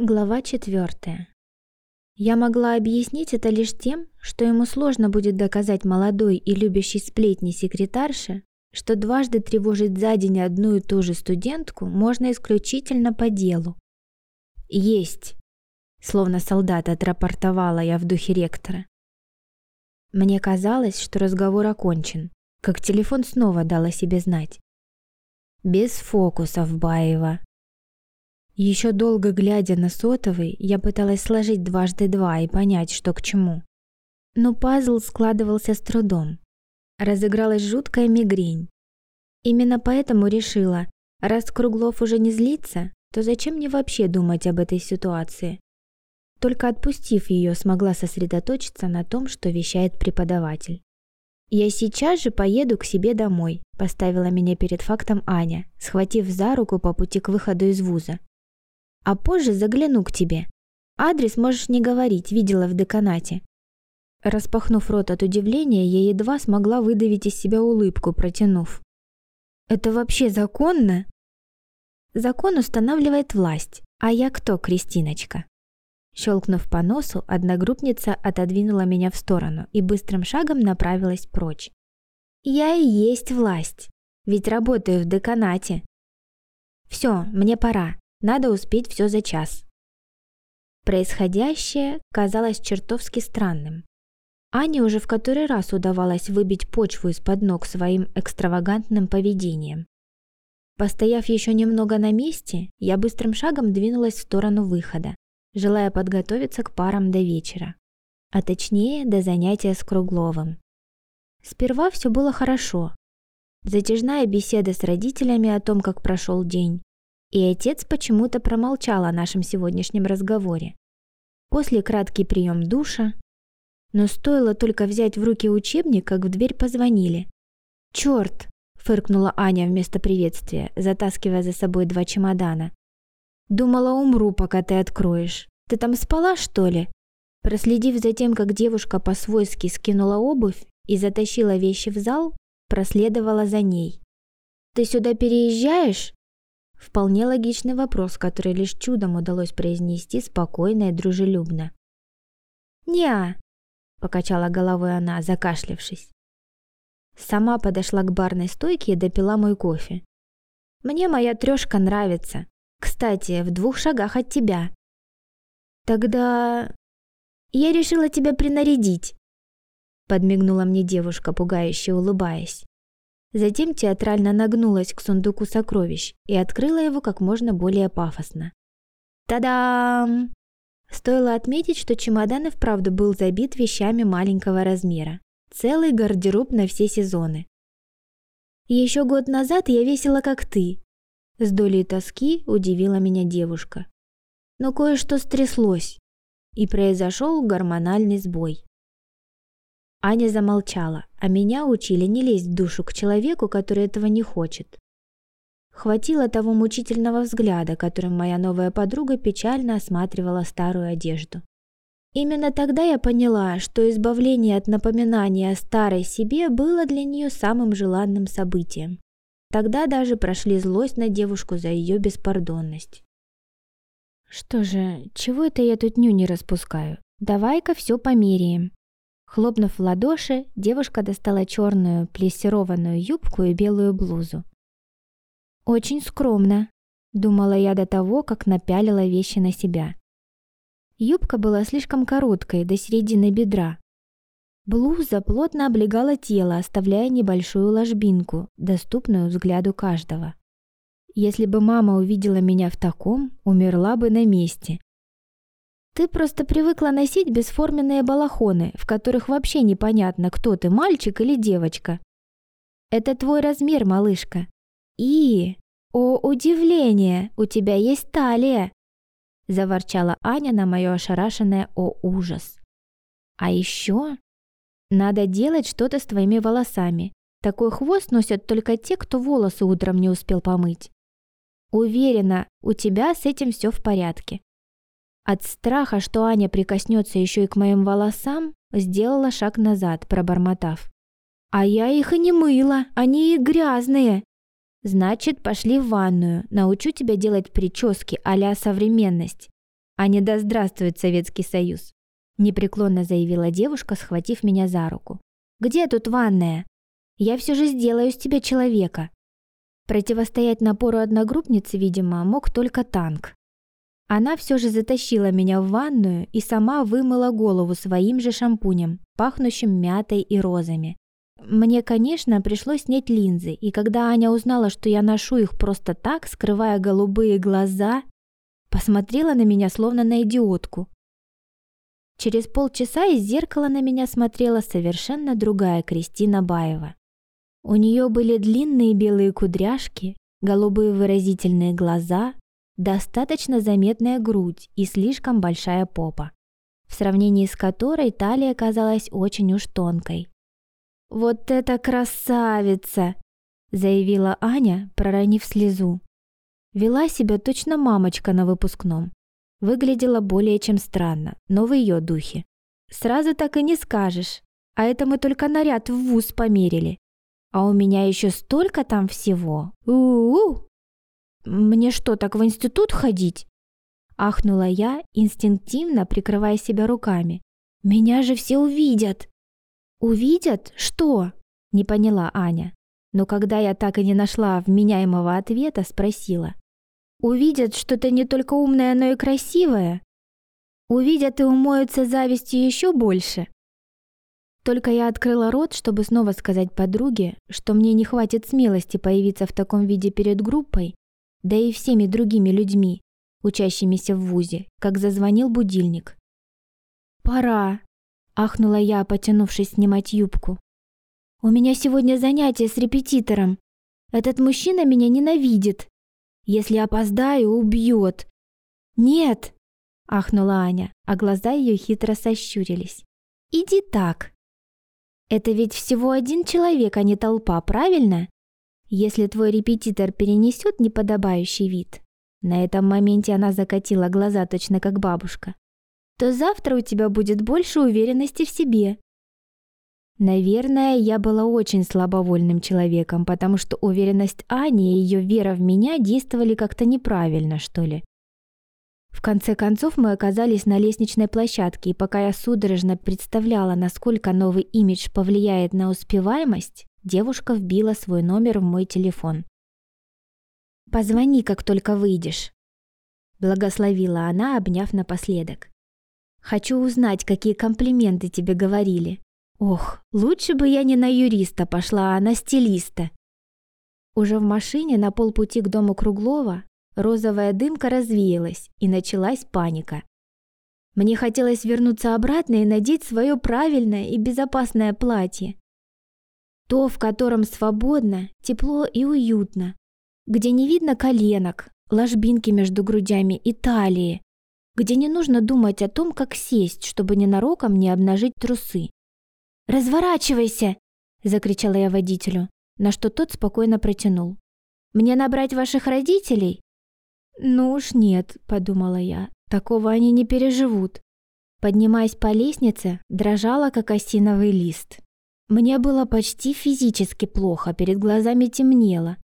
Глава четвертая. Я могла объяснить это лишь тем, что ему сложно будет доказать молодой и любящей сплетни секретарше, что дважды тревожить за день одну и ту же студентку можно исключительно по делу. «Есть!» — словно солдат отрапортовала я в духе ректора. Мне казалось, что разговор окончен, как телефон снова дал о себе знать. «Без фокусов, Баева», еще долго глядя на сотовый, я пыталась сложить дважды два и понять, что к чему. Но пазл складывался с трудом. Разыгралась жуткая мигрень. Именно поэтому решила, раз Круглов уже не злится, то зачем мне вообще думать об этой ситуации? Только отпустив ее, смогла сосредоточиться на том, что вещает преподаватель. «Я сейчас же поеду к себе домой», – поставила меня перед фактом Аня, схватив за руку по пути к выходу из вуза а позже загляну к тебе. Адрес можешь не говорить, видела в деканате». Распахнув рот от удивления, я едва смогла выдавить из себя улыбку, протянув. «Это вообще законно?» «Закон устанавливает власть. А я кто, Кристиночка?» Щелкнув по носу, одногруппница отодвинула меня в сторону и быстрым шагом направилась прочь. «Я и есть власть, ведь работаю в деканате». «Все, мне пора. Надо успеть все за час. Происходящее казалось чертовски странным. Ане уже в который раз удавалось выбить почву из-под ног своим экстравагантным поведением. Постояв еще немного на месте, я быстрым шагом двинулась в сторону выхода, желая подготовиться к парам до вечера, а точнее до занятия с Кругловым. Сперва все было хорошо. Затяжная беседа с родителями о том, как прошел день, и отец почему-то промолчал о нашем сегодняшнем разговоре. После краткий прием душа, но стоило только взять в руки учебник, как в дверь позвонили. «Чёрт!» – фыркнула Аня вместо приветствия, затаскивая за собой два чемодана. «Думала, умру, пока ты откроешь. Ты там спала, что ли?» Проследив за тем, как девушка по-свойски скинула обувь и затащила вещи в зал, проследовала за ней. «Ты сюда переезжаешь?» Вполне логичный вопрос, который лишь чудом удалось произнести спокойно и дружелюбно. «Не-а», покачала головой она, закашлявшись. Сама подошла к барной стойке и допила мой кофе. «Мне моя трёшка нравится. Кстати, в двух шагах от тебя». «Тогда...» «Я решила тебя принарядить», подмигнула мне девушка, пугающе улыбаясь. Затем театрально нагнулась к сундуку сокровищ и открыла его как можно более пафосно. Та-дам! Стоило отметить, что чемодан и вправду был забит вещами маленького размера. Целый гардероб на все сезоны. Еще год назад я весила как ты. С долей тоски удивила меня девушка. Но кое-что стряслось, и произошел гормональный сбой. Аня замолчала, а меня учили не лезть в душу к человеку, который этого не хочет. Хватило того мучительного взгляда, которым моя новая подруга печально осматривала старую одежду. Именно тогда я поняла, что избавление от напоминания о старой себе было для нее самым желанным событием. Тогда даже прошли злость на девушку за ее беспардонность. «Что же, чего это я тут ню не распускаю? Давай-ка все померяем», Хлопнув в ладоши, девушка достала черную плессированную юбку и белую блузу. «Очень скромно», — думала я до того, как напялила вещи на себя. Юбка была слишком короткой, до середины бедра. Блуза плотно облегала тело, оставляя небольшую ложбинку, доступную взгляду каждого. Если бы мама увидела меня в таком, умерла бы на месте. Ты просто привыкла носить бесформенные балахоны, в которых вообще непонятно, кто ты, мальчик или девочка. Это твой размер, малышка. И, о удивление, у тебя есть талия!» Заворчала Аня на мое ошарашенное «О ужас!» «А еще надо делать что-то с твоими волосами. Такой хвост носят только те, кто волосы утром не успел помыть. Уверена, у тебя с этим все в порядке. От страха, что Аня прикоснется еще и к моим волосам, сделала шаг назад, пробормотав. «А я их и не мыла, они и грязные!» «Значит, пошли в ванную, научу тебя делать прически а современность. а не да здравствует Советский Союз», непреклонно заявила девушка, схватив меня за руку. «Где тут ванная? Я все же сделаю из тебя человека». Противостоять напору одногруппницы, видимо, мог только танк. Она все же затащила меня в ванную и сама вымыла голову своим же шампунем, пахнущим мятой и розами. Мне, конечно, пришлось снять линзы, и когда Аня узнала, что я ношу их просто так, скрывая голубые глаза, посмотрела на меня словно на идиотку. Через полчаса из зеркала на меня смотрела совершенно другая Кристина Баева. У нее были длинные белые кудряшки, голубые выразительные глаза, достаточно заметная грудь и слишком большая попа, в сравнении с которой талия казалась очень уж тонкой. «Вот это красавица!» — заявила Аня, проронив слезу. Вела себя точно мамочка на выпускном. Выглядела более чем странно, но в ее духе. Сразу так и не скажешь. А это мы только наряд в вуз померили. А у меня еще столько там всего. У-у-у! Мне что, так в институт ходить? Ахнула я, инстинктивно прикрывая себя руками. Меня же все увидят. «Увидят? Что?» – не поняла Аня. Но когда я так и не нашла вменяемого ответа, спросила. «Увидят, что ты не только умная, но и красивая? Увидят и умоются завистью еще больше?» Только я открыла рот, чтобы снова сказать подруге, что мне не хватит смелости появиться в таком виде перед группой, да и всеми другими людьми, учащимися в ВУЗе, как зазвонил будильник. «Пора!» Ахнула я, потянувшись снимать юбку. «У меня сегодня занятие с репетитором. Этот мужчина меня ненавидит. Если опоздаю, убьет». «Нет!» — ахнула Аня, а глаза ее хитро сощурились. «Иди так!» «Это ведь всего один человек, а не толпа, правильно? Если твой репетитор перенесет неподобающий вид...» На этом моменте она закатила глаза точно как бабушка то завтра у тебя будет больше уверенности в себе. Наверное, я была очень слабовольным человеком, потому что уверенность Ани и ее вера в меня действовали как-то неправильно, что ли. В конце концов мы оказались на лестничной площадке, и пока я судорожно представляла, насколько новый имидж повлияет на успеваемость, девушка вбила свой номер в мой телефон. «Позвони, как только выйдешь», — благословила она, обняв напоследок. Хочу узнать, какие комплименты тебе говорили. Ох, лучше бы я не на юриста пошла, а на стилиста. Уже в машине на полпути к дому Круглова розовая дымка развеялась, и началась паника. Мне хотелось вернуться обратно и надеть свое правильное и безопасное платье. То, в котором свободно, тепло и уютно, где не видно коленок, ложбинки между грудями и талии, где не нужно думать о том, как сесть, чтобы ненароком не обнажить трусы. «Разворачивайся!» – закричала я водителю, на что тот спокойно протянул. «Мне набрать ваших родителей?» «Ну уж нет», – подумала я, – «такого они не переживут». Поднимаясь по лестнице, дрожала, как осиновый лист. Мне было почти физически плохо, перед глазами темнело,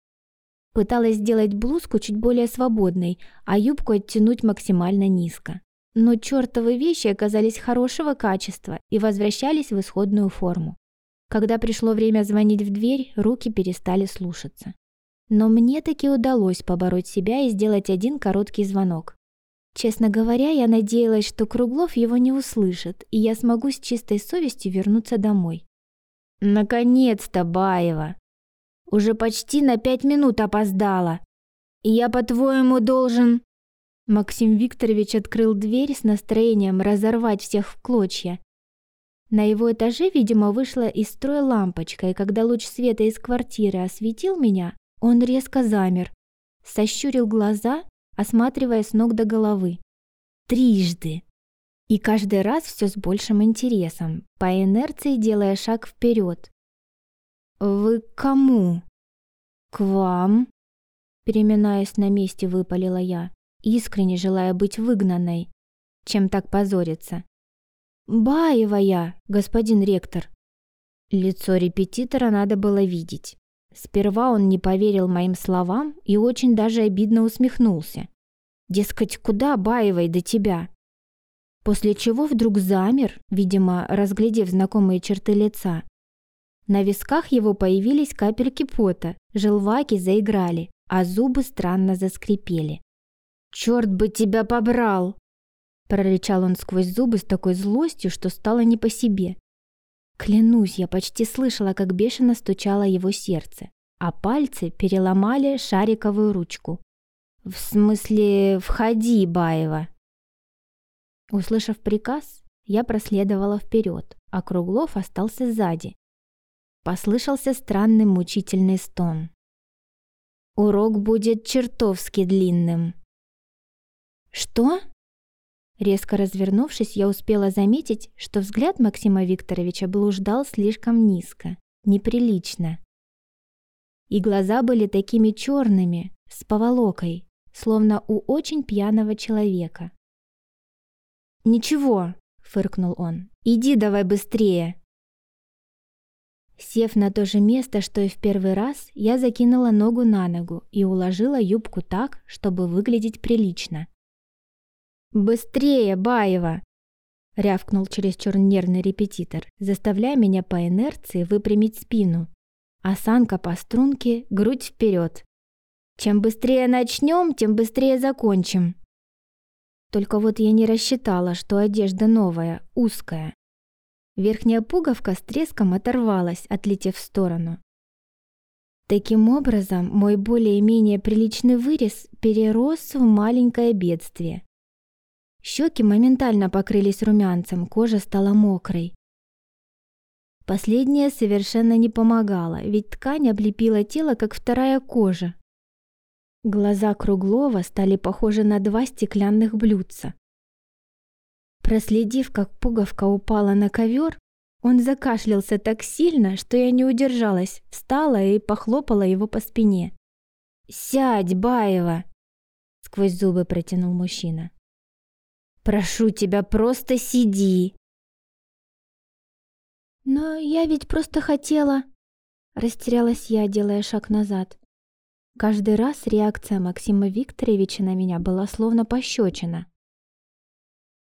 Пыталась сделать блузку чуть более свободной, а юбку оттянуть максимально низко. Но чертовы вещи оказались хорошего качества и возвращались в исходную форму. Когда пришло время звонить в дверь, руки перестали слушаться. Но мне таки удалось побороть себя и сделать один короткий звонок. Честно говоря, я надеялась, что Круглов его не услышит, и я смогу с чистой совестью вернуться домой. «Наконец-то, Баева!» Уже почти на пять минут опоздала. И я, по-твоему, должен...» Максим Викторович открыл дверь с настроением разорвать всех в клочья. На его этаже, видимо, вышла из строя лампочка, и когда луч света из квартиры осветил меня, он резко замер, сощурил глаза, осматривая с ног до головы. Трижды. И каждый раз все с большим интересом, по инерции делая шаг вперед, «Вы к кому?» «К вам», — переминаясь на месте, выпалила я, искренне желая быть выгнанной. Чем так позориться? «Баева я, господин ректор». Лицо репетитора надо было видеть. Сперва он не поверил моим словам и очень даже обидно усмехнулся. Дескать, куда Баевой до тебя? После чего вдруг замер, видимо, разглядев знакомые черты лица. На висках его появились капельки пота, желваки заиграли, а зубы странно заскрипели. «Черт бы тебя побрал!» прорычал он сквозь зубы с такой злостью, что стало не по себе. Клянусь, я почти слышала, как бешено стучало его сердце, а пальцы переломали шариковую ручку. «В смысле, входи, Баева!» Услышав приказ, я проследовала вперед, а Круглов остался сзади. Послышался странный мучительный стон. «Урок будет чертовски длинным». «Что?» Резко развернувшись, я успела заметить, что взгляд Максима Викторовича блуждал слишком низко, неприлично. И глаза были такими черными, с поволокой, словно у очень пьяного человека. «Ничего», — фыркнул он, — «иди давай быстрее». Сев на то же место, что и в первый раз, я закинула ногу на ногу и уложила юбку так, чтобы выглядеть прилично. «Быстрее, Баева!» — рявкнул чересчур нервный репетитор, заставляя меня по инерции выпрямить спину. Осанка по струнке, грудь вперед. «Чем быстрее начнем, тем быстрее закончим!» Только вот я не рассчитала, что одежда новая, узкая. Верхняя пуговка с треском оторвалась, отлетев в сторону. Таким образом, мой более-менее приличный вырез перерос в маленькое бедствие. Щеки моментально покрылись румянцем, кожа стала мокрой. Последнее совершенно не помогало, ведь ткань облепила тело, как вторая кожа. Глаза Круглова стали похожи на два стеклянных блюдца. Проследив, как пуговка упала на ковер, он закашлялся так сильно, что я не удержалась, встала и похлопала его по спине. «Сядь, Баева!» — сквозь зубы протянул мужчина. Прошу тебя, просто сиди. Но я ведь просто хотела... Растерялась я, делая шаг назад. Каждый раз реакция Максима Викторовича на меня была словно пощечина.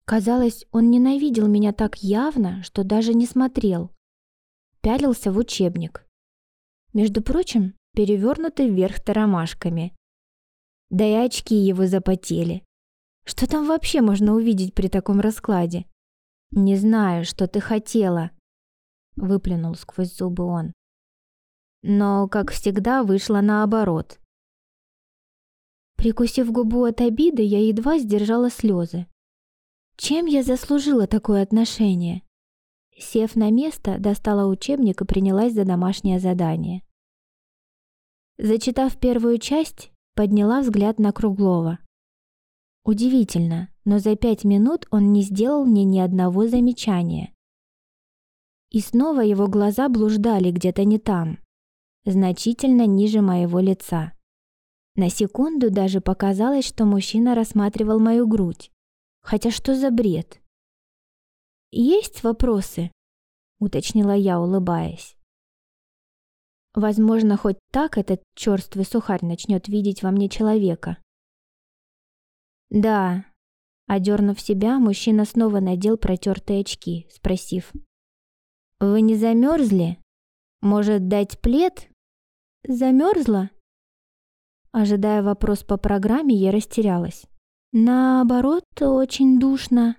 Казалось, он ненавидел меня так явно, что даже не смотрел. Пялился в учебник. Между прочим, перевернутый вверх тарамашками. Да и очки его запотели. Что там вообще можно увидеть при таком раскладе? Не знаю, что ты хотела, выплюнул сквозь зубы он. Но, как всегда, вышло наоборот. Прикусив губу от обиды, я едва сдержала слезы. Чем я заслужила такое отношение? Сев на место, достала учебник и принялась за домашнее задание. Зачитав первую часть, подняла взгляд на Круглова. Удивительно, но за пять минут он не сделал мне ни одного замечания. И снова его глаза блуждали где-то не там, значительно ниже моего лица. На секунду даже показалось, что мужчина рассматривал мою грудь. Хотя что за бред? «Есть вопросы?» — уточнила я, улыбаясь. Возможно, хоть так этот черствый сухарь начнет видеть во мне человека. «Да». Одернув себя, мужчина снова надел протертые очки, спросив. «Вы не замерзли? Может, дать плед?» «Замерзла?» Ожидая вопрос по программе, я растерялась. «Наоборот, очень душно».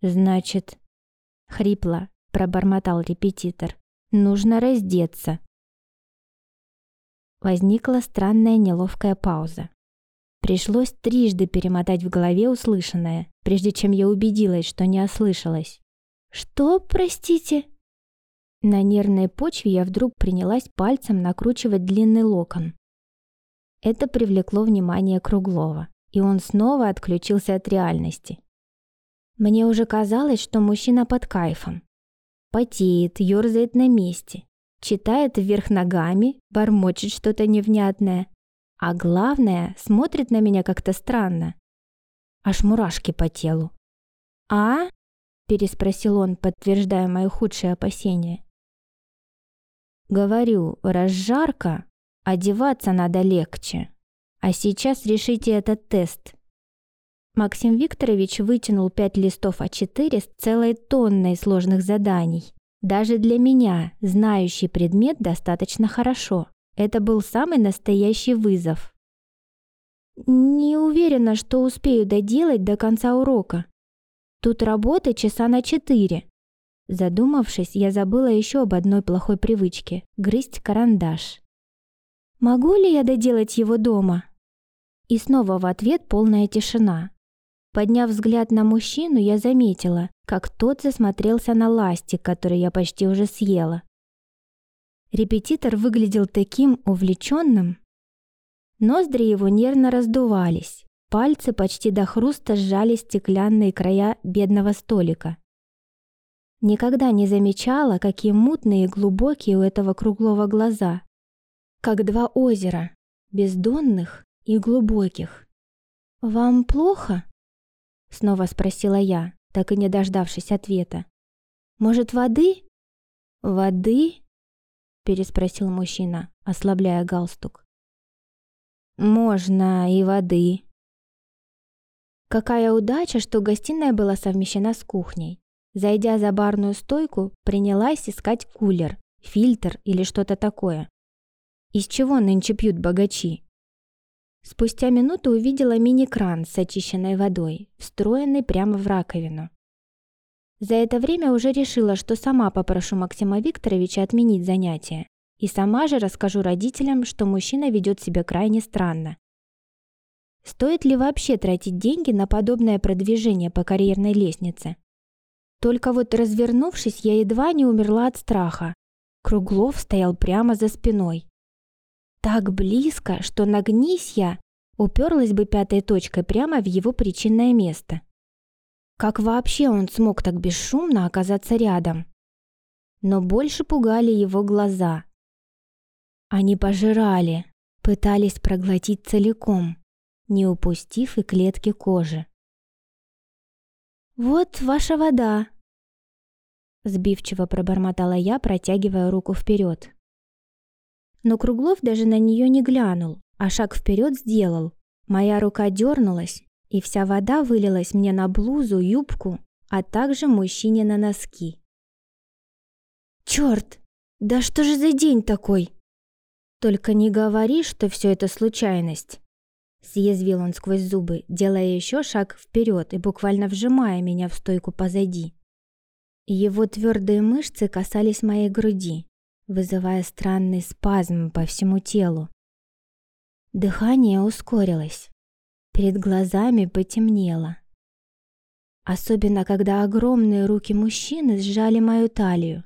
«Значит...» — хрипло пробормотал репетитор. «Нужно раздеться». Возникла странная неловкая пауза. Пришлось трижды перемотать в голове услышанное, прежде чем я убедилась, что не ослышалась. «Что, простите?» На нервной почве я вдруг принялась пальцем накручивать длинный локон. Это привлекло внимание Круглова, и он снова отключился от реальности. Мне уже казалось, что мужчина под кайфом. Потеет, ерзает на месте, читает вверх ногами, бормочет что-то невнятное, а главное, смотрит на меня как-то странно. Аж мурашки по телу. «А?» – переспросил он, подтверждая мои худшие опасения. «Говорю, раз жарко, одеваться надо легче. А сейчас решите этот тест. Максим Викторович вытянул пять листов А4 с целой тонной сложных заданий. Даже для меня, знающий предмет достаточно хорошо. Это был самый настоящий вызов. Не уверена, что успею доделать до конца урока. Тут работы часа на четыре. Задумавшись, я забыла еще об одной плохой привычке – грызть карандаш. «Могу ли я доделать его дома?» И снова в ответ полная тишина. Подняв взгляд на мужчину, я заметила, как тот засмотрелся на ластик, который я почти уже съела. Репетитор выглядел таким увлеченным. Ноздри его нервно раздувались, пальцы почти до хруста сжали стеклянные края бедного столика. Никогда не замечала, какие мутные и глубокие у этого круглого глаза. Как два озера, бездонных и глубоких. «Вам плохо?» Снова спросила я, так и не дождавшись ответа. «Может, воды?» «Воды?» переспросил мужчина, ослабляя галстук. «Можно и воды». Какая удача, что гостиная была совмещена с кухней. Зайдя за барную стойку, принялась искать кулер, фильтр или что-то такое. Из чего нынче пьют богачи? Спустя минуту увидела мини-кран с очищенной водой, встроенный прямо в раковину. За это время уже решила, что сама попрошу Максима Викторовича отменить занятие. И сама же расскажу родителям, что мужчина ведет себя крайне странно. Стоит ли вообще тратить деньги на подобное продвижение по карьерной лестнице? Только вот развернувшись, я едва не умерла от страха. Круглов стоял прямо за спиной. Так близко, что нагнись я, уперлась бы пятой точкой прямо в его причинное место. Как вообще он смог так бесшумно оказаться рядом? Но больше пугали его глаза. Они пожирали, пытались проглотить целиком, не упустив и клетки кожи. «Вот ваша вода!» Сбивчиво пробормотала я, протягивая руку вперед. Но Круглов даже на нее не глянул, а шаг вперед сделал. Моя рука дернулась, и вся вода вылилась мне на блузу, юбку, а также мужчине на носки. «Черт! Да что же за день такой?» «Только не говори, что все это случайность!» Съязвил он сквозь зубы, делая еще шаг вперед и буквально вжимая меня в стойку позади. Его твердые мышцы касались моей груди, вызывая странный спазм по всему телу. Дыхание ускорилось. Перед глазами потемнело. Особенно, когда огромные руки мужчины сжали мою талию.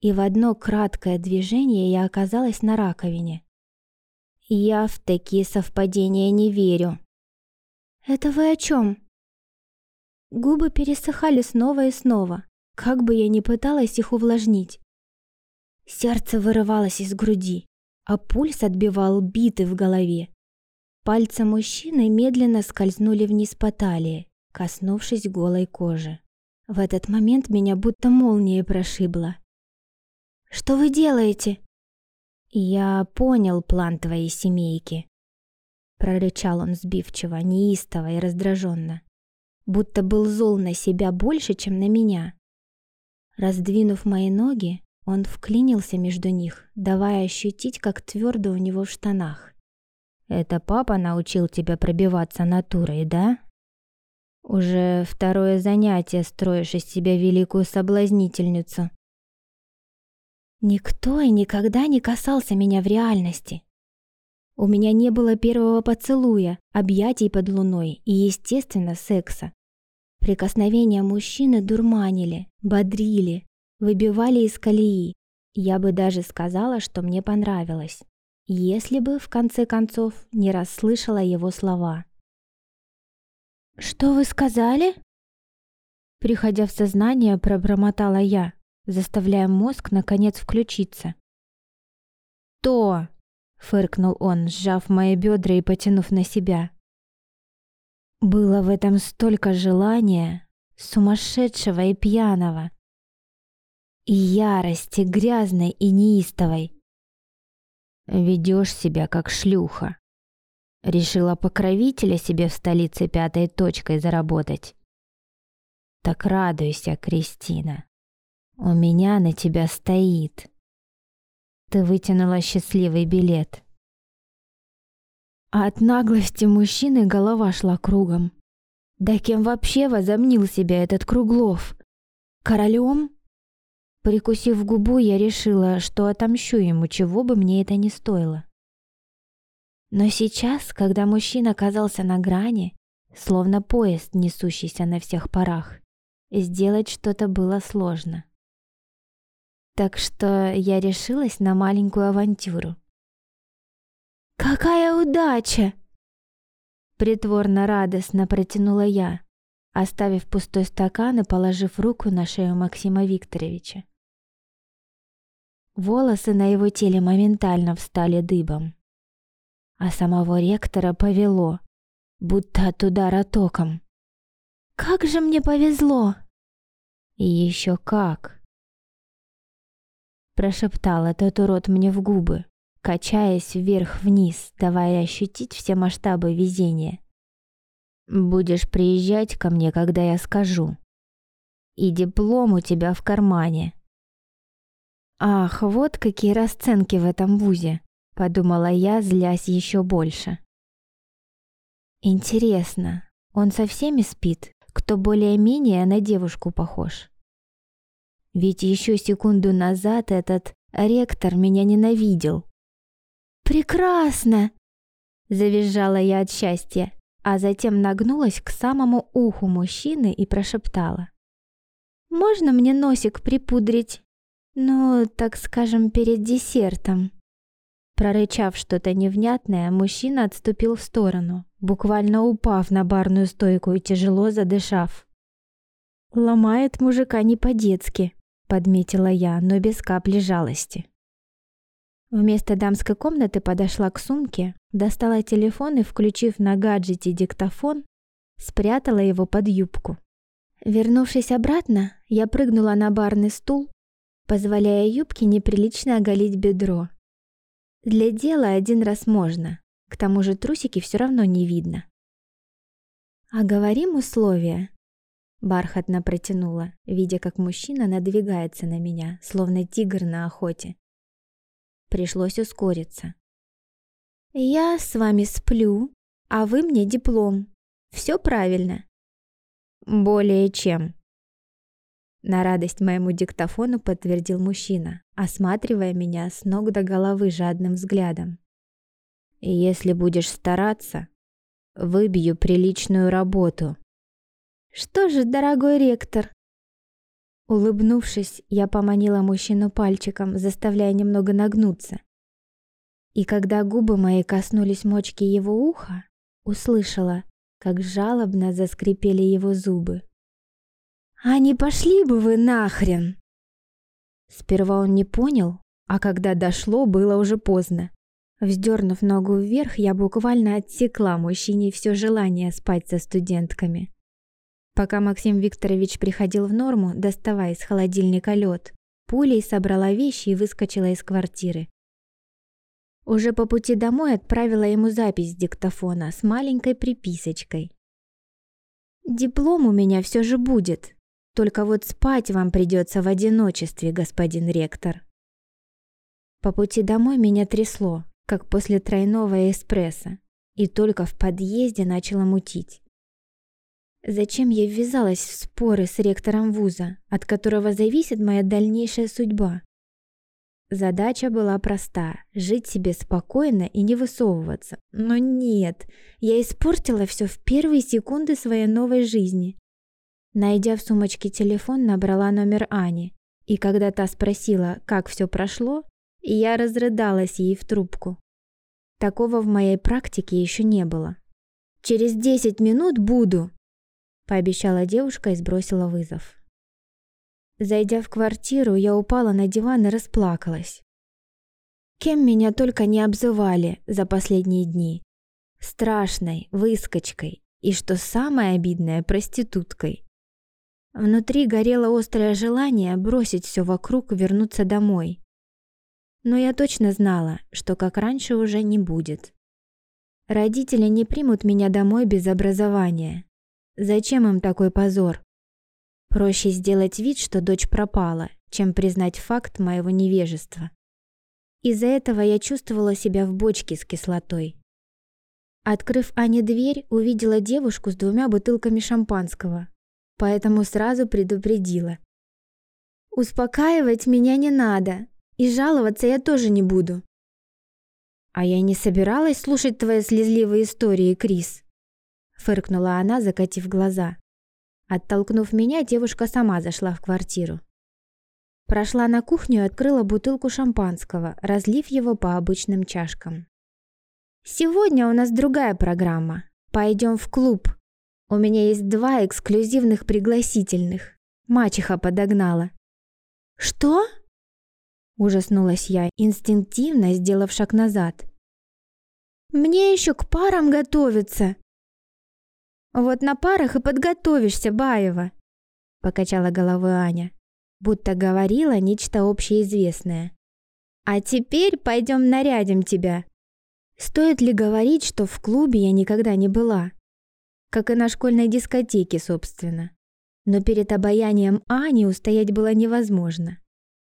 И в одно краткое движение я оказалась на раковине. Я в такие совпадения не верю. «Это вы о чем?» Губы пересыхали снова и снова, как бы я ни пыталась их увлажнить. Сердце вырывалось из груди, а пульс отбивал биты в голове. Пальцы мужчины медленно скользнули вниз по талии, коснувшись голой кожи. В этот момент меня будто молнией прошибло. «Что вы делаете?» «Я понял план твоей семейки», — прорычал он сбивчиво, неистово и раздраженно, будто был зол на себя больше, чем на меня. Раздвинув мои ноги, он вклинился между них, давая ощутить, как твердо у него в штанах. «Это папа научил тебя пробиваться натурой, да?» «Уже второе занятие строишь из себя великую соблазнительницу», Никто и никогда не касался меня в реальности. У меня не было первого поцелуя, объятий под луной и, естественно, секса. Прикосновения мужчины дурманили, бодрили, выбивали из колеи. Я бы даже сказала, что мне понравилось, если бы, в конце концов, не расслышала его слова. «Что вы сказали?» Приходя в сознание, пробормотала я, заставляя мозг наконец включиться. «То!» — фыркнул он, сжав мои бедра и потянув на себя. Было в этом столько желания, сумасшедшего и пьяного, и ярости, грязной и неистовой. «Ведешь себя как шлюха», Решила покровителя себе в столице пятой точкой заработать. Так радуйся, Кристина. У меня на тебя стоит. Ты вытянула счастливый билет. А от наглости мужчины голова шла кругом. Да кем вообще возомнил себя этот Круглов? Королем? Прикусив губу, я решила, что отомщу ему, чего бы мне это ни стоило. Но сейчас, когда мужчина оказался на грани, словно поезд, несущийся на всех парах, сделать что-то было сложно. Так что я решилась на маленькую авантюру. «Какая удача!» Притворно радостно протянула я, оставив пустой стакан и положив руку на шею Максима Викторовича. Волосы на его теле моментально встали дыбом а самого ректора повело, будто от удара током. «Как же мне повезло!» «И еще как!» Прошептал этот урод мне в губы, качаясь вверх-вниз, давая ощутить все масштабы везения. «Будешь приезжать ко мне, когда я скажу. И диплом у тебя в кармане». Ах, вот какие расценки в этом вузе подумала я, злясь еще больше. Интересно, он со всеми спит, кто более-менее на девушку похож? Ведь еще секунду назад этот ректор меня ненавидел. «Прекрасно!» – завизжала я от счастья, а затем нагнулась к самому уху мужчины и прошептала. «Можно мне носик припудрить? Ну, так скажем, перед десертом?» Прорычав что-то невнятное, мужчина отступил в сторону, буквально упав на барную стойку и тяжело задышав. «Ломает мужика не по-детски», — подметила я, но без капли жалости. Вместо дамской комнаты подошла к сумке, достала телефон и, включив на гаджете диктофон, спрятала его под юбку. Вернувшись обратно, я прыгнула на барный стул, позволяя юбке неприлично оголить бедро. Для дела один раз можно, к тому же трусики все равно не видно. «А говорим условия», — бархатно протянула, видя, как мужчина надвигается на меня, словно тигр на охоте. Пришлось ускориться. «Я с вами сплю, а вы мне диплом. Все правильно?» «Более чем», на радость моему диктофону подтвердил мужчина, осматривая меня с ног до головы жадным взглядом. Если будешь стараться, выбью приличную работу. Что же, дорогой ректор? Улыбнувшись, я поманила мужчину пальчиком, заставляя немного нагнуться. И когда губы мои коснулись мочки его уха, услышала, как жалобно заскрипели его зубы. «А не пошли бы вы нахрен!» Сперва он не понял, а когда дошло, было уже поздно. Вздернув ногу вверх, я буквально отсекла мужчине все желание спать со студентками. Пока Максим Викторович приходил в норму, доставая из холодильника лед, пулей собрала вещи и выскочила из квартиры. Уже по пути домой отправила ему запись с диктофона с маленькой приписочкой. «Диплом у меня все же будет, только вот спать вам придется в одиночестве, господин ректор. По пути домой меня трясло, как после тройного эспрессо, и только в подъезде начало мутить. Зачем я ввязалась в споры с ректором вуза, от которого зависит моя дальнейшая судьба? Задача была проста – жить себе спокойно и не высовываться. Но нет, я испортила все в первые секунды своей новой жизни. Найдя в сумочке телефон, набрала номер Ани. И когда та спросила, как все прошло, я разрыдалась ей в трубку. Такого в моей практике еще не было. «Через десять минут буду», — пообещала девушка и сбросила вызов. Зайдя в квартиру, я упала на диван и расплакалась. Кем меня только не обзывали за последние дни. Страшной, выскочкой и, что самое обидное, проституткой. Внутри горело острое желание бросить все вокруг и вернуться домой. Но я точно знала, что как раньше уже не будет. Родители не примут меня домой без образования. Зачем им такой позор? Проще сделать вид, что дочь пропала, чем признать факт моего невежества. Из-за этого я чувствовала себя в бочке с кислотой. Открыв Ане дверь, увидела девушку с двумя бутылками шампанского, поэтому сразу предупредила. «Успокаивать меня не надо, и жаловаться я тоже не буду». «А я не собиралась слушать твои слезливые истории, Крис», фыркнула она, закатив глаза. Оттолкнув меня, девушка сама зашла в квартиру. Прошла на кухню и открыла бутылку шампанского, разлив его по обычным чашкам. «Сегодня у нас другая программа. Пойдем в клуб. У меня есть два эксклюзивных пригласительных. Мачеха подогнала». «Что?» Ужаснулась я, инстинктивно сделав шаг назад. «Мне еще к парам готовиться!» «Вот на парах и подготовишься, Баева!» Покачала головой Аня будто говорила нечто общеизвестное. «А теперь пойдем нарядим тебя». Стоит ли говорить, что в клубе я никогда не была? Как и на школьной дискотеке, собственно. Но перед обаянием Ани устоять было невозможно.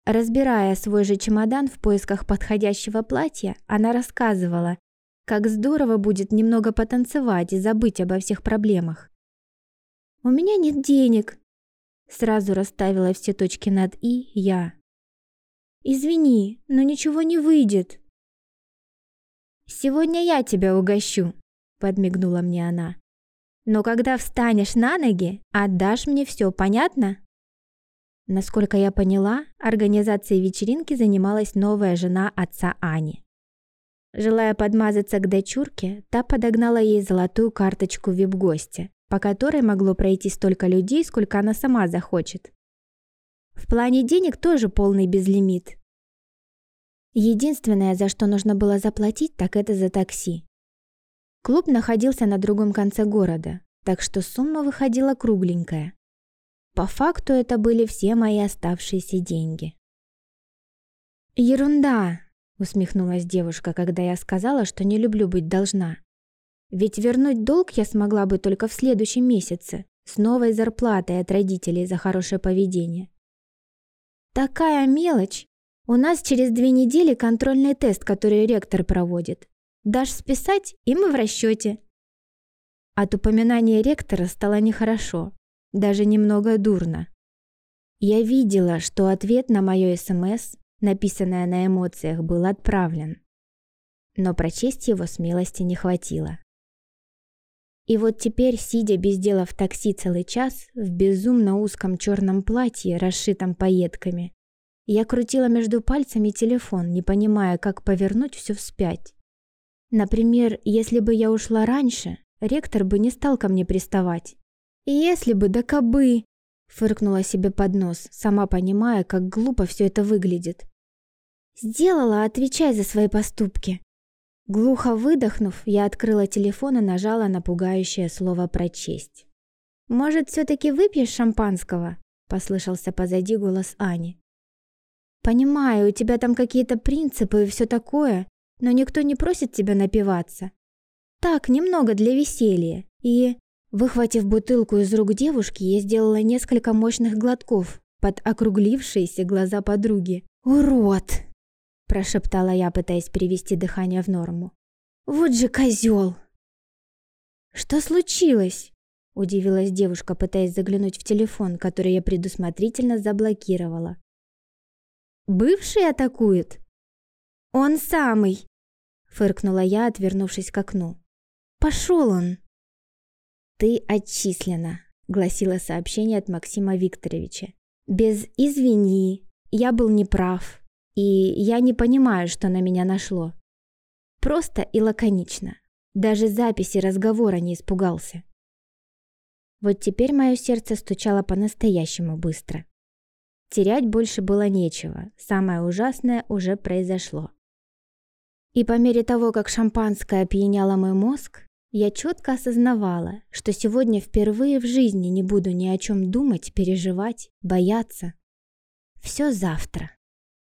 Разбирая свой же чемодан в поисках подходящего платья, она рассказывала, как здорово будет немного потанцевать и забыть обо всех проблемах. «У меня нет денег», Сразу расставила все точки над «и» я. «Извини, но ничего не выйдет». «Сегодня я тебя угощу», — подмигнула мне она. «Но когда встанешь на ноги, отдашь мне все, понятно?» Насколько я поняла, организацией вечеринки занималась новая жена отца Ани. Желая подмазаться к дочурке, та подогнала ей золотую карточку вип-гостя, по которой могло пройти столько людей, сколько она сама захочет. В плане денег тоже полный безлимит. Единственное, за что нужно было заплатить, так это за такси. Клуб находился на другом конце города, так что сумма выходила кругленькая. По факту это были все мои оставшиеся деньги. «Ерунда!» — усмехнулась девушка, когда я сказала, что не люблю быть должна. Ведь вернуть долг я смогла бы только в следующем месяце, с новой зарплатой от родителей за хорошее поведение. Такая мелочь. У нас через две недели контрольный тест, который ректор проводит. Дашь списать, и мы в расчете. От упоминания ректора стало нехорошо, даже немного дурно. Я видела, что ответ на мое СМС, написанное на эмоциях, был отправлен. Но прочесть его смелости не хватило. И вот теперь, сидя без дела в такси целый час, в безумно узком черном платье, расшитом пайетками, я крутила между пальцами телефон, не понимая, как повернуть все вспять. Например, если бы я ушла раньше, ректор бы не стал ко мне приставать. И если бы, да кабы, фыркнула себе под нос, сама понимая, как глупо все это выглядит. Сделала, отвечай за свои поступки. Глухо выдохнув, я открыла телефон и нажала на пугающее слово «прочесть». «Может, все-таки выпьешь шампанского?» – послышался позади голос Ани. «Понимаю, у тебя там какие-то принципы и все такое, но никто не просит тебя напиваться. Так, немного для веселья. И, выхватив бутылку из рук девушки, я сделала несколько мощных глотков под округлившиеся глаза подруги. «Урод!» прошептала я, пытаясь перевести дыхание в норму. Вот же козел! Что случилось? Удивилась девушка, пытаясь заглянуть в телефон, который я предусмотрительно заблокировала. Бывший атакует? Он самый! Фыркнула я, отвернувшись к окну. Пошел он! Ты отчислена, гласило сообщение от Максима Викторовича. Без «извини», я был неправ и я не понимаю, что на меня нашло. Просто и лаконично. Даже записи разговора не испугался. Вот теперь мое сердце стучало по-настоящему быстро. Терять больше было нечего, самое ужасное уже произошло. И по мере того, как шампанское опьяняло мой мозг, я четко осознавала, что сегодня впервые в жизни не буду ни о чем думать, переживать, бояться. Все завтра.